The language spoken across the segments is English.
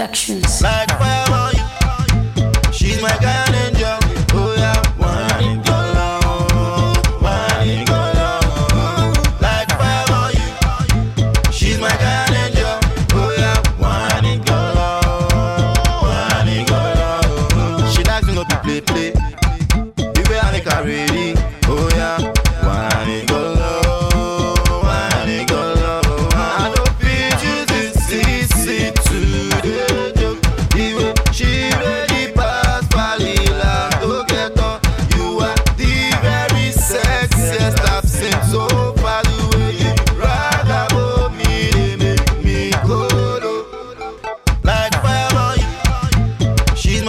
Productions. Like fire.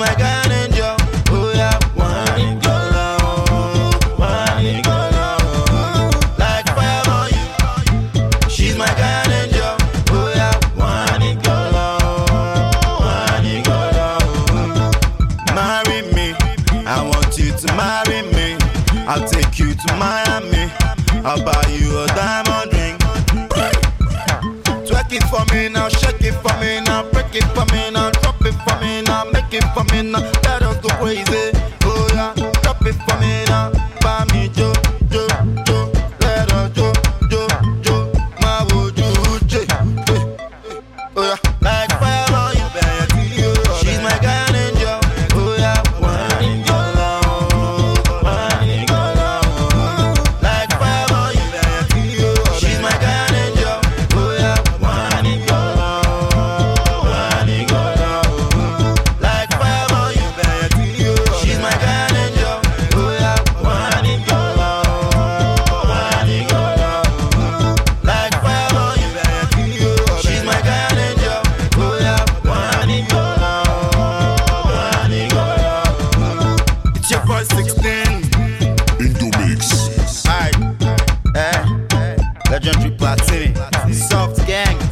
my guardian angel. Oh yeah, one one like fire you. She's my guardian angel. Oh yeah, one one. Marry me, I want you to marry me. I'll take you to Miami. I'll buy you a diamond ring. It for me now, shake it for me now, break it for me now, drop it for me now, make it for me now. Let us go crazy. Oh yeah, drop it for me now. It's your 16. Indo Mix. Alright. Eh. Legendary Platini. Soft Gang.